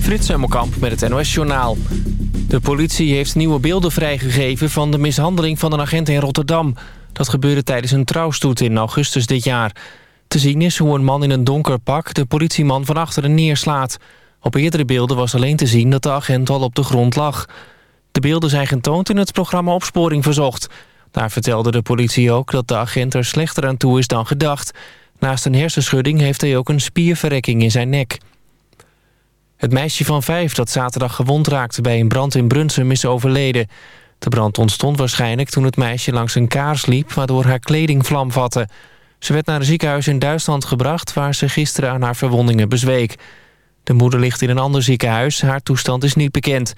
Frits Hemmelkamp met het NOS-journaal. De politie heeft nieuwe beelden vrijgegeven van de mishandeling van een agent in Rotterdam. Dat gebeurde tijdens een trouwstoet in augustus dit jaar. Te zien is hoe een man in een donker pak de politieman van achteren neerslaat. Op eerdere beelden was alleen te zien dat de agent al op de grond lag. De beelden zijn getoond in het programma Opsporing Verzocht. Daar vertelde de politie ook dat de agent er slechter aan toe is dan gedacht. Naast een hersenschudding heeft hij ook een spierverrekking in zijn nek. Het meisje van vijf dat zaterdag gewond raakte bij een brand in Brunsum is overleden. De brand ontstond waarschijnlijk toen het meisje langs een kaars liep... waardoor haar kleding vlam vatte. Ze werd naar een ziekenhuis in Duitsland gebracht... waar ze gisteren aan haar verwondingen bezweek. De moeder ligt in een ander ziekenhuis. Haar toestand is niet bekend.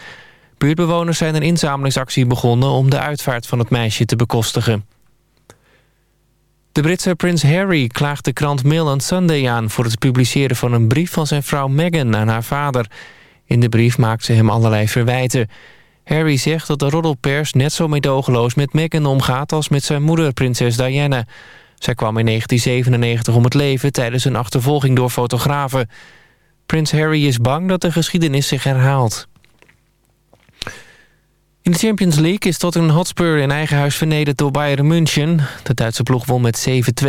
Buurtbewoners zijn een inzamelingsactie begonnen... om de uitvaart van het meisje te bekostigen. De Britse prins Harry klaagt de krant Mail on Sunday aan... voor het publiceren van een brief van zijn vrouw Meghan aan haar vader. In de brief maakt ze hem allerlei verwijten. Harry zegt dat de roddelpers net zo meedogenloos met Meghan omgaat... als met zijn moeder, prinses Diana. Zij kwam in 1997 om het leven tijdens een achtervolging door fotografen. Prins Harry is bang dat de geschiedenis zich herhaalt. In de Champions League is een Hotspur in eigen huis vernederd door Bayern München. De Duitse ploeg won met 7-2.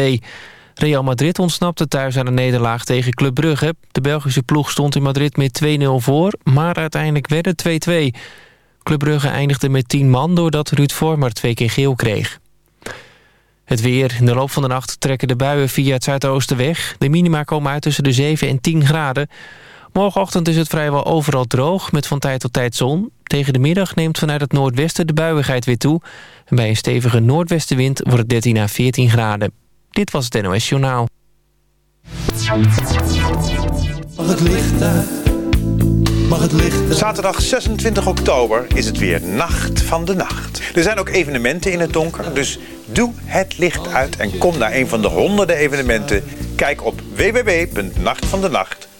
Real Madrid ontsnapte thuis aan een nederlaag tegen Club Brugge. De Belgische ploeg stond in Madrid met 2-0 voor, maar uiteindelijk werd het 2-2. Club Brugge eindigde met 10 man doordat Ruud Vormer twee keer geel kreeg. Het weer. In de loop van de nacht trekken de buien via het zuidoosten weg. De minima komen uit tussen de 7 en 10 graden. Morgenochtend is het vrijwel overal droog, met van tijd tot tijd zon. Tegen de middag neemt vanuit het noordwesten de buiigheid weer toe. En bij een stevige noordwestenwind wordt het 13 à 14 graden. Dit was het NOS Journaal. Mag het licht uit? Mag het licht Zaterdag 26 oktober is het weer Nacht van de Nacht. Er zijn ook evenementen in het donker, dus doe het licht uit... en kom naar een van de honderden evenementen. Kijk op www.nachtvandenacht.nl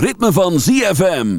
ritme van ZFM.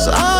us. I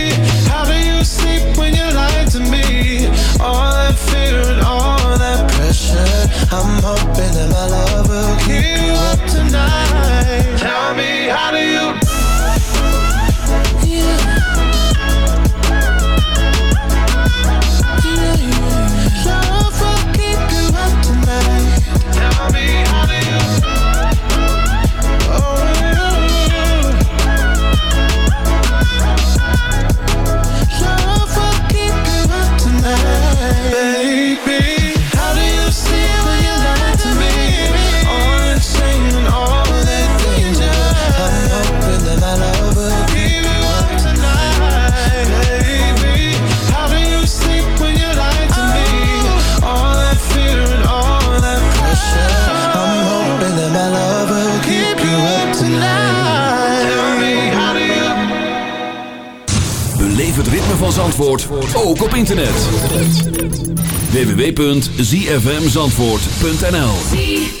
zfmzandvoort.nl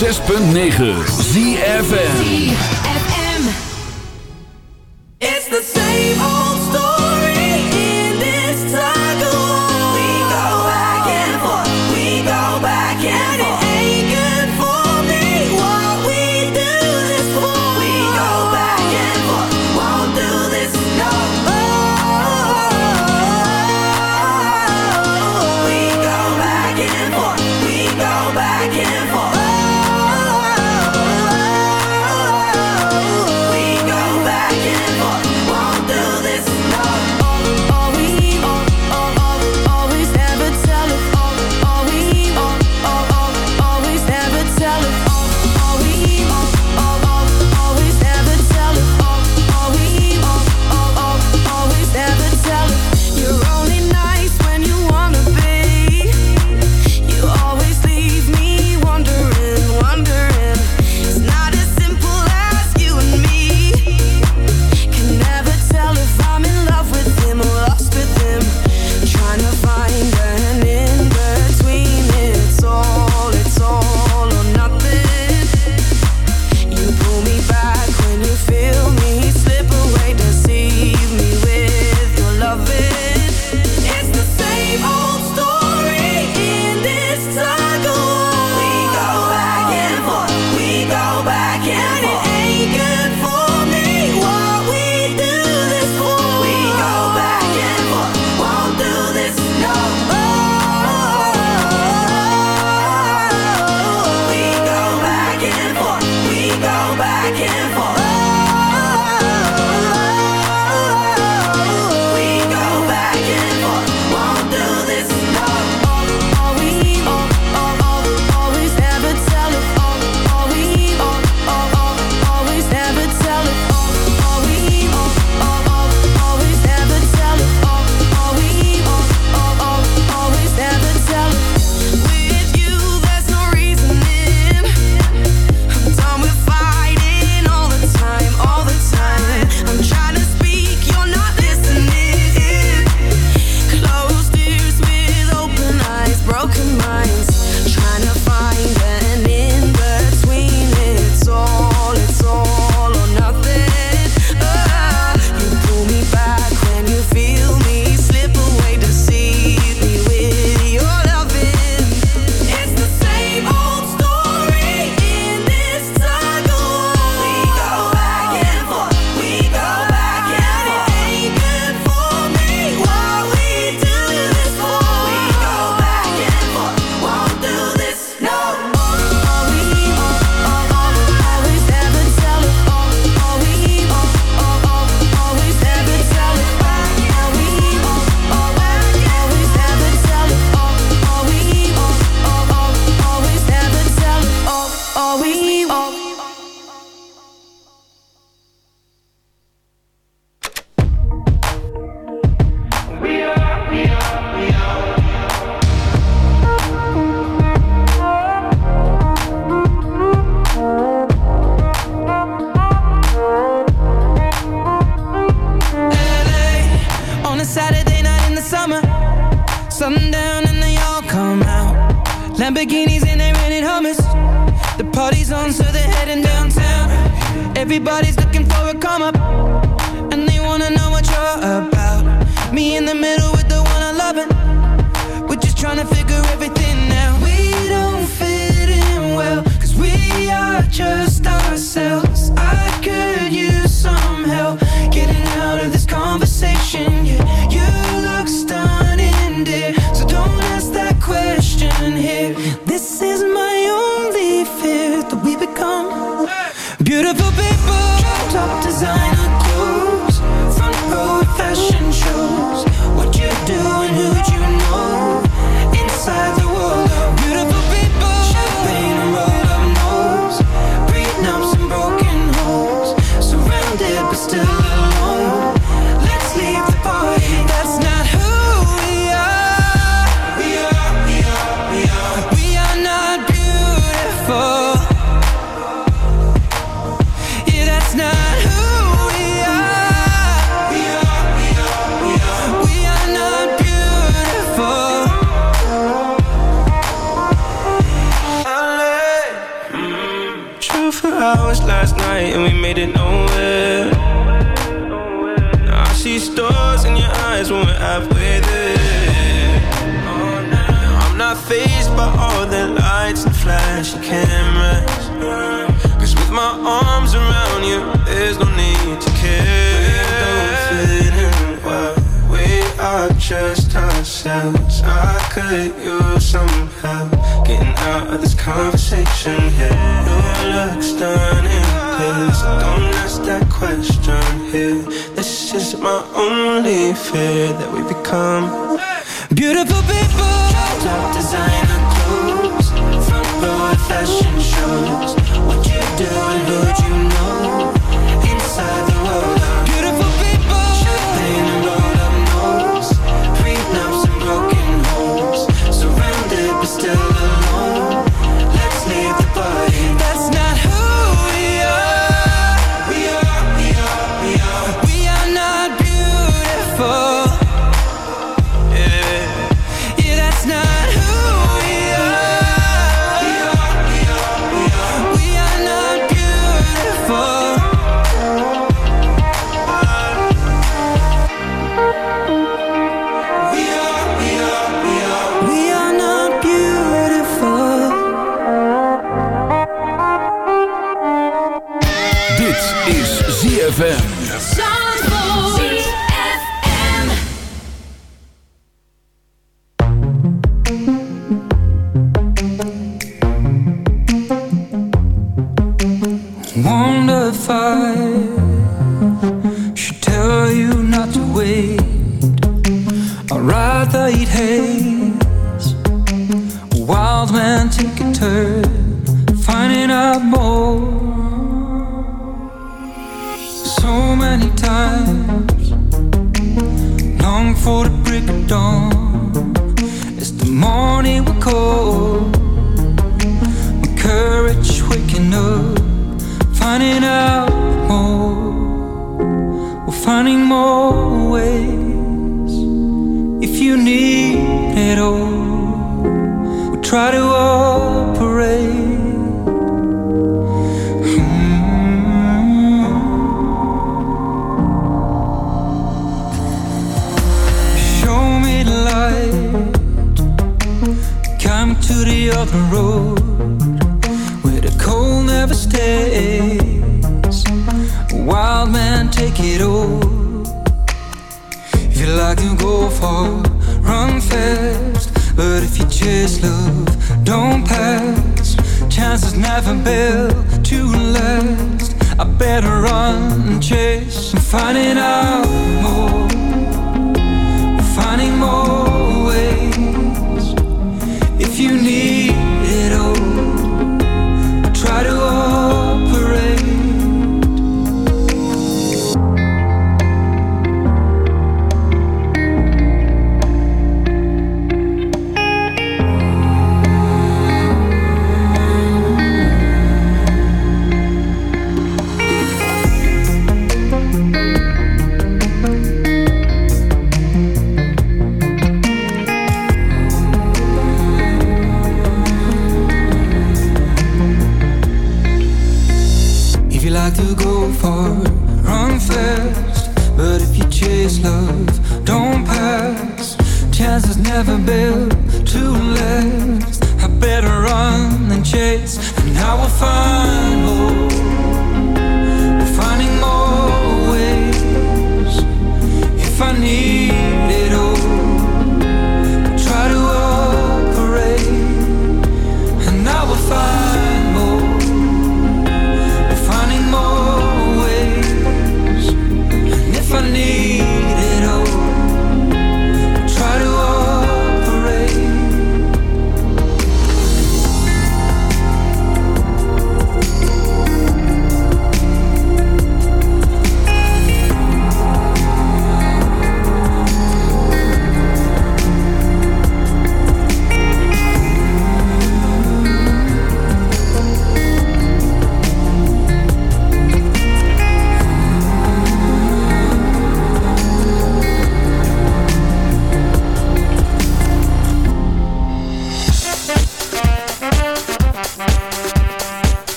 106.9 ZFN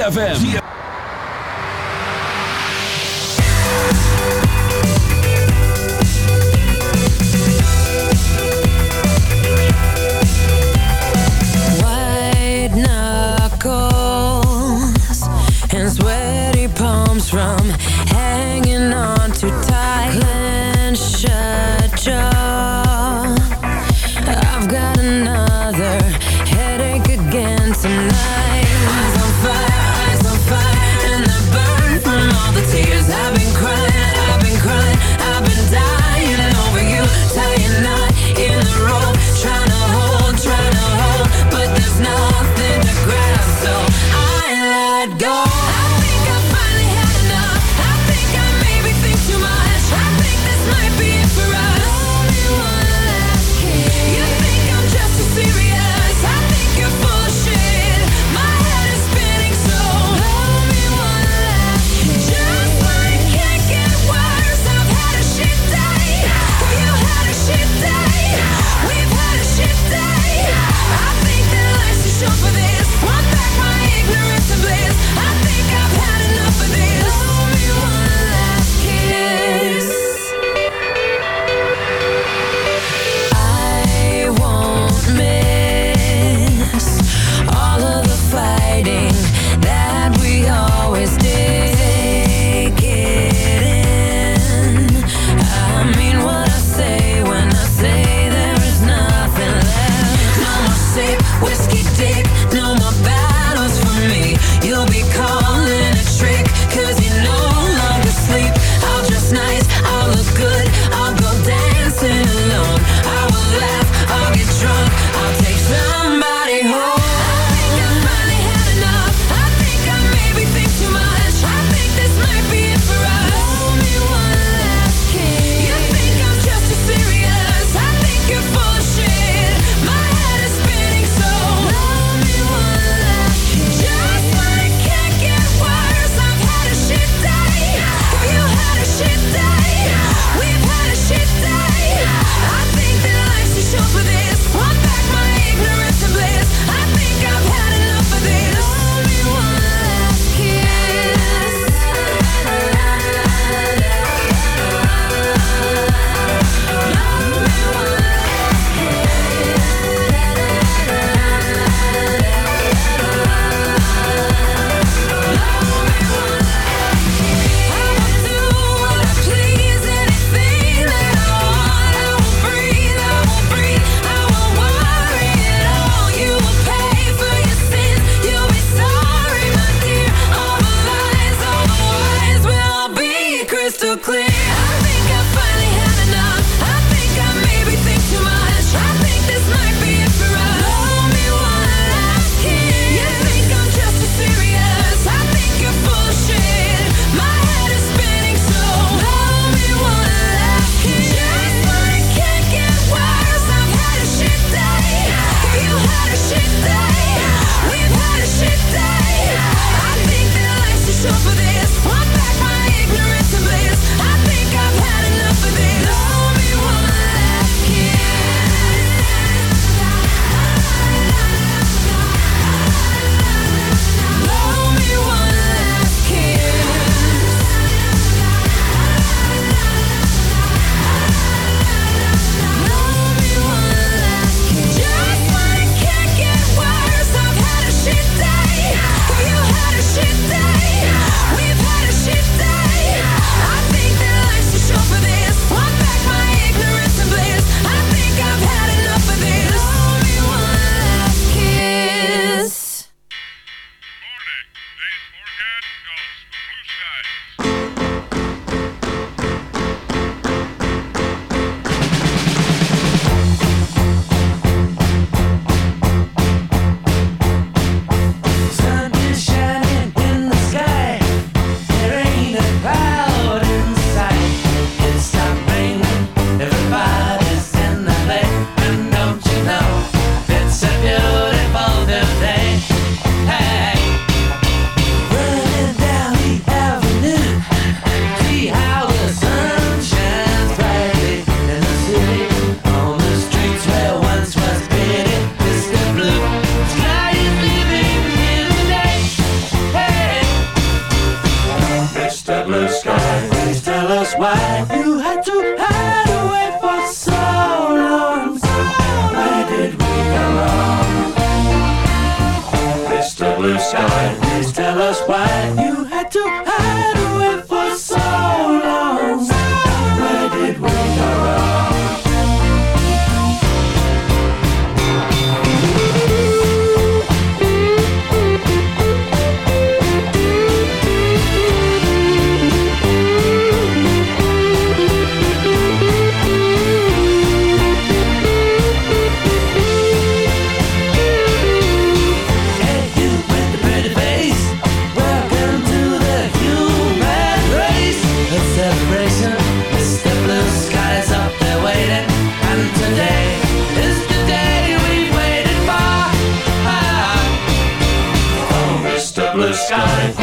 ZFM. Zf White knuckles and sweaty palms from shine.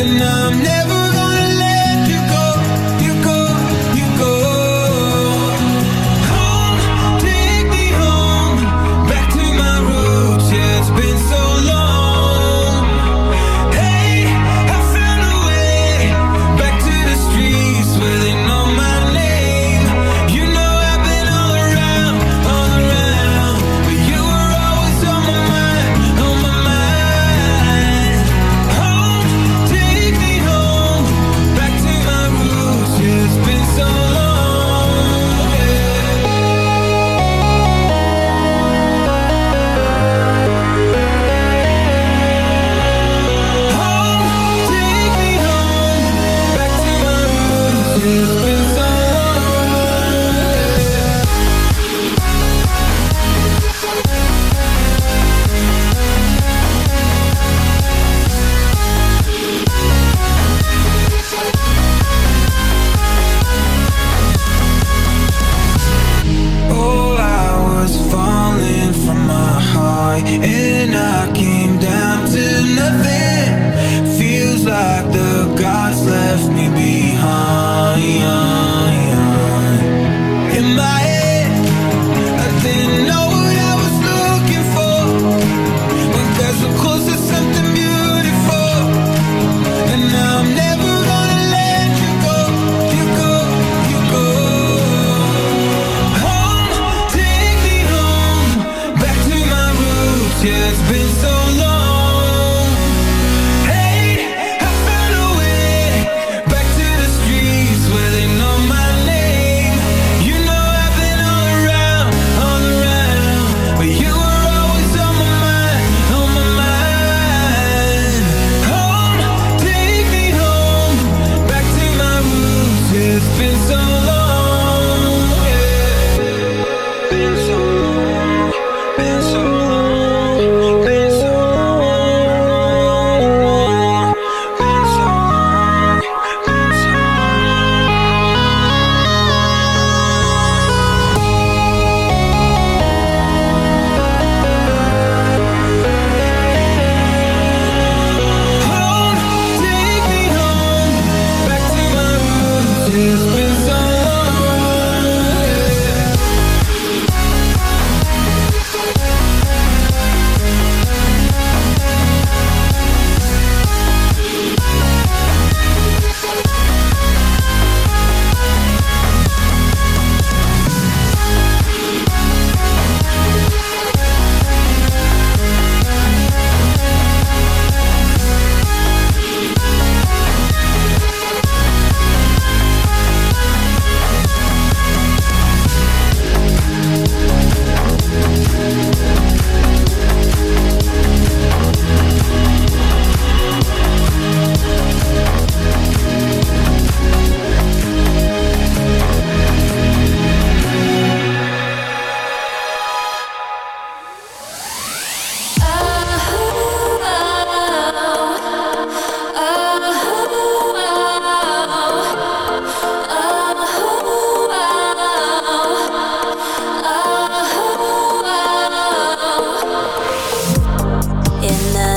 and I'm never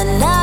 na